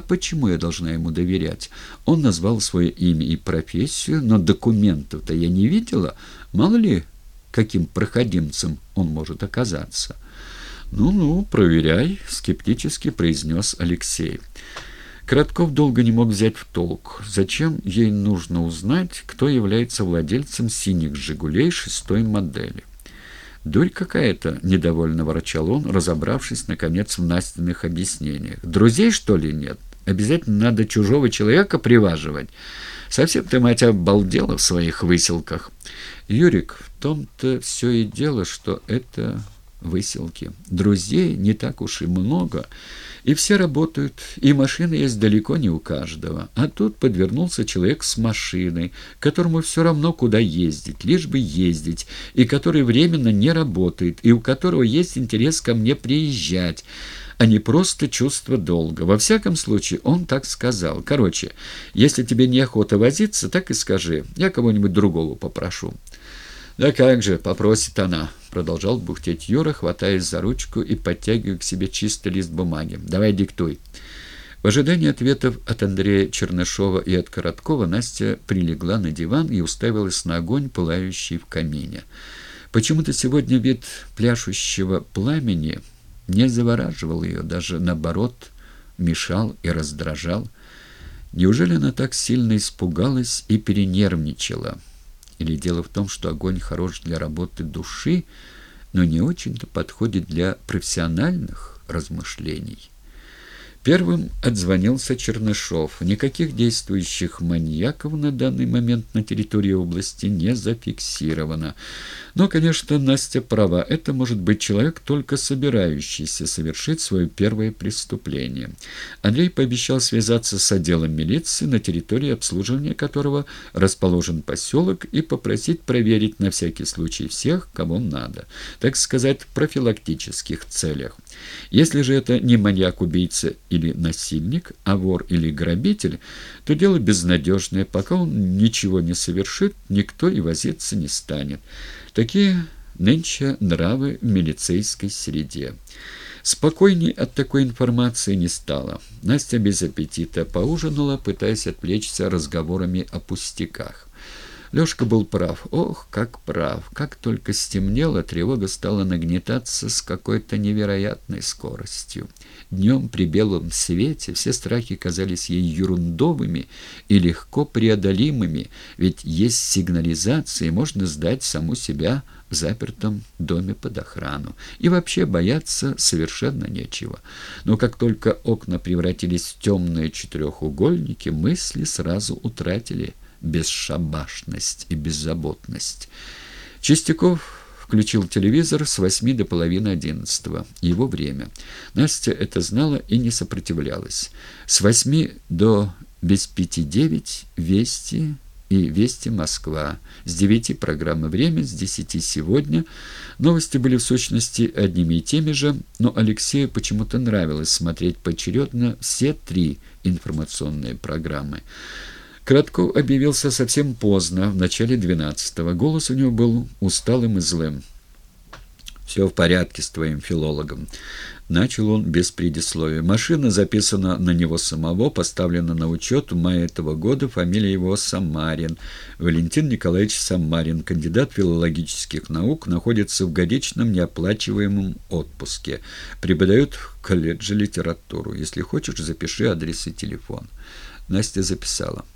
А почему я должна ему доверять? Он назвал свое имя и профессию, но документов-то я не видела. Мало ли, каким проходимцем он может оказаться. «Ну-ну, проверяй», — скептически произнес Алексей. Коротков долго не мог взять в толк. Зачем ей нужно узнать, кто является владельцем синих «Жигулей» шестой модели? «Дурь какая-то», — недовольно ворчал он, разобравшись, наконец, в Настиных объяснениях. «Друзей, что ли, нет? Обязательно надо чужого человека приваживать. Совсем ты, мать, обалдела в своих выселках». «Юрик, в том-то все и дело, что это выселки. Друзей не так уж и много». И все работают, и машина есть далеко не у каждого. А тут подвернулся человек с машиной, которому все равно куда ездить, лишь бы ездить, и который временно не работает, и у которого есть интерес ко мне приезжать, а не просто чувство долга. Во всяком случае, он так сказал. Короче, если тебе неохота возиться, так и скажи, я кого-нибудь другого попрошу». «Да как же», — попросит она, — продолжал бухтеть Юра, хватаясь за ручку и подтягивая к себе чистый лист бумаги. «Давай диктуй». В ожидании ответов от Андрея Чернышова и от Короткова Настя прилегла на диван и уставилась на огонь, пылающий в камине. Почему-то сегодня вид пляшущего пламени не завораживал ее, даже наоборот мешал и раздражал. Неужели она так сильно испугалась и перенервничала? Или дело в том, что огонь хорош для работы души, но не очень-то подходит для профессиональных размышлений? Первым отзвонился Чернышов. Никаких действующих маньяков на данный момент на территории области не зафиксировано. Но, конечно, Настя права. Это может быть человек, только собирающийся совершить свое первое преступление. Андрей пообещал связаться с отделом милиции, на территории обслуживания которого расположен поселок, и попросить проверить на всякий случай всех, кого надо. Так сказать, в профилактических целях. Если же это не маньяк-убийца или насильник, а вор или грабитель, то дело безнадежное. Пока он ничего не совершит, никто и возиться не станет. Такие нынче нравы в милицейской среде. Спокойней от такой информации не стало. Настя без аппетита поужинала, пытаясь отвлечься разговорами о пустяках. Лёшка был прав. Ох, как прав. Как только стемнело, тревога стала нагнетаться с какой-то невероятной скоростью. Днем при белом свете все страхи казались ей ерундовыми и легко преодолимыми, ведь есть сигнализация, и можно сдать саму себя в запертом доме под охрану. И вообще бояться совершенно нечего. Но как только окна превратились в темные четырехугольники, мысли сразу утратили бесшабашность и беззаботность. Чистяков включил телевизор с восьми до половины одиннадцатого. Его время. Настя это знала и не сопротивлялась. С восьми до без пяти девять «Вести» и «Вести Москва». С девяти программы «Время», с десяти «Сегодня». Новости были в сущности одними и теми же, но Алексею почему-то нравилось смотреть поочередно все три информационные программы. Кратков объявился совсем поздно, в начале двенадцатого. Голос у него был усталым и злым. «Все в порядке с твоим филологом», — начал он без предисловия. «Машина записана на него самого, поставлена на учет в мае этого года, фамилия его Самарин. Валентин Николаевич Самарин, кандидат филологических наук, находится в годичном неоплачиваемом отпуске. Преподает в колледже литературу. Если хочешь, запиши адрес и телефон». Настя записала.